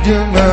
dengan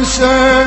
عسى